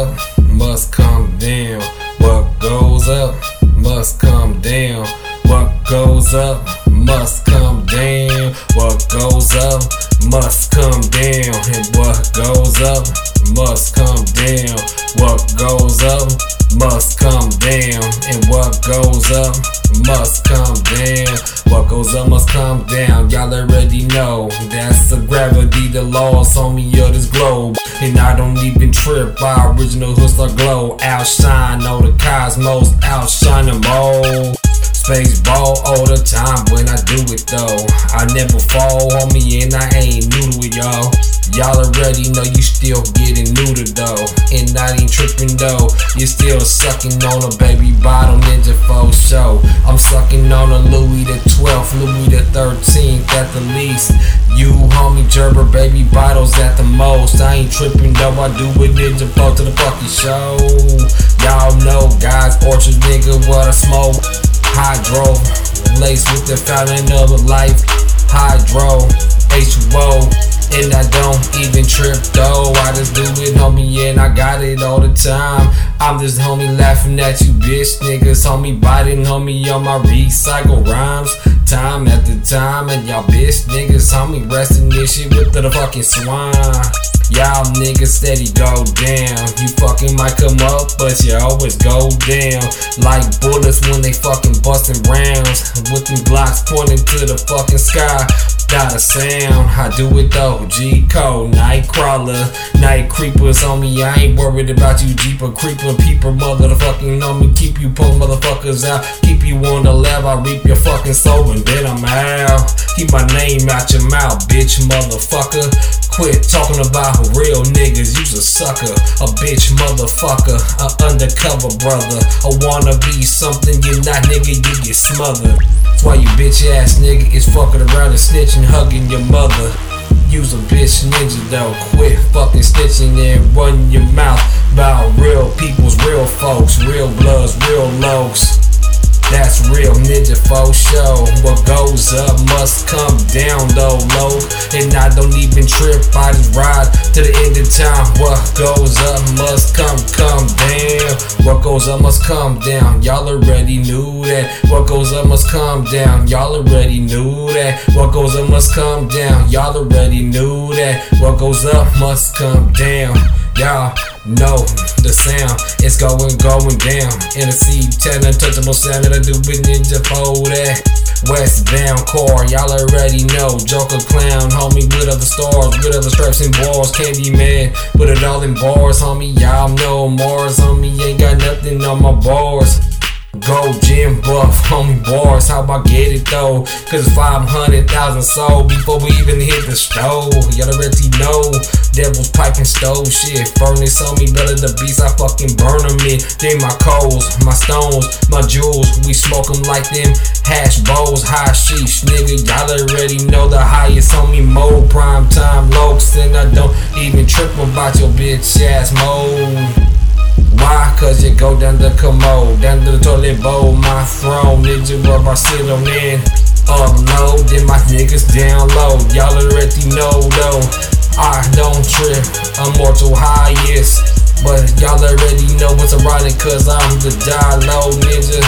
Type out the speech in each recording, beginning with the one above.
up must come down. What goes up must come down. What goes up must come down. What goes up must come down. And what goes up must come down. What goes up must come down. And what goes up must come down. What goes up must come down. Y'all already know that's the gravity, the laws on me of this globe. And I don't even trip. My original hustler glow. Outshine all the cosmos, outshine them all. Space ball all the time when I do it though. I never fall on me and I ain't new to it, y'all. Y'all already know you still getting neutered though. And I ain't tripping though. You still sucking on a baby bottle ninja for show. I'm sucking on a Louis the 12th, Louis the 13th at the least. You homie gerber baby bottles at the most. I ain't tripping though. I do it ninja flow to the fucking show. Y'all know guys, orchard nigga, what I smoke. Hydro, laced with the fountain of life. Hydro, H2O. And I don't even trip though. I just do it, homie, and I got it all the time. I'm just homie laughing at you, bitch niggas. Homie biting, homie, on my recycle rhymes. Time after time, and y'all bitch niggas, homie, resting this shit with the fucking swine. Y'all niggas steady go down. You fucking might come up, but you always go down. Like bullets when they fucking busting rounds. With them blocks pointing to the fucking sky. Got a sound, I do it though. G code, night crawler, night creepers on me. I ain't worried about you, Jeeper, creeper, peeper, motherfucking on me. Keep you pull motherfuckers out. Keep you on the lab. I reap your fucking soul and then I'm out. Keep my name out your mouth, bitch, motherfucker. Quit talking about real niggas, you's a sucker, a bitch motherfucker, a undercover brother. I wanna be something you're not, nigga, you get smothered. That's why you bitch ass nigga is fucking around and snitching, hugging your mother. Use a bitch ninja though, quit fucking snitching and run your mouth about real people's real folks, real bloods, real lows. That's real ninja for show. What goes up must come down though, low. And I don't even trip, I just ride to the end of time. What goes up must come, come down. What goes up must come down. Y'all already knew that. What goes up must come down. Y'all already knew that. What goes up must come down. Y'all already knew that. What goes up must come down. Y'all know the sound. It's going, going down. In a C10, untouchable sound that I do with Ninja that. Westbound car, y'all already know. Joker clown, homie, with other stars, with other straps and balls. Candy man, put it all in bars, homie. Y'all know Mars, homie, ain't got nothing on my bars. Go gym buff, homie bars, how about get it though? Cause 500,000 sold before we even hit the stove. Y'all already know, devils piping stove shit. Furnace on me, better the beast, I fucking burn them in. Then my coals, my stones, my jewels, we smoke them like them hash bowls, high sheesh, nigga. Y'all already know the highest on me, mo prime time lokes, and I don't even trip about your bitch ass mode. Cause you go down the commode, down to the toilet bowl, my throne, ninja rub I sit on in. Up low, then my niggas down low. Y'all already know though. I don't trip, I'm mortal highest. But y'all already know what's ironic, cause I'm the die low ninja.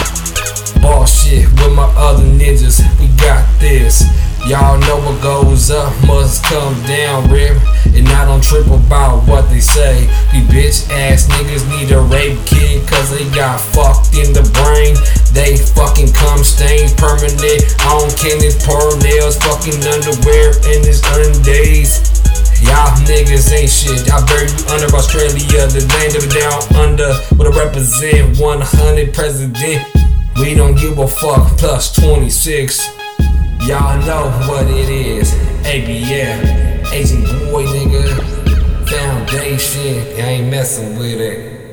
Boss shit with my other ninjas, we got this. Y'all know what goes up must come down, rip. And I don't trip about what they say. These bitch ass niggas need a rape kit cause they got fucked in the brain. They fucking cum stains permanent I on Kenneth nails, fucking underwear in his undays. Y'all niggas ain't shit. I bury you under Australia, the land of the down under. What I represent, 100 president. We don't give a fuck, plus 26. Y'all know what it is. ABM, Agent Boy nigga. Foundation. I ain't messing with it.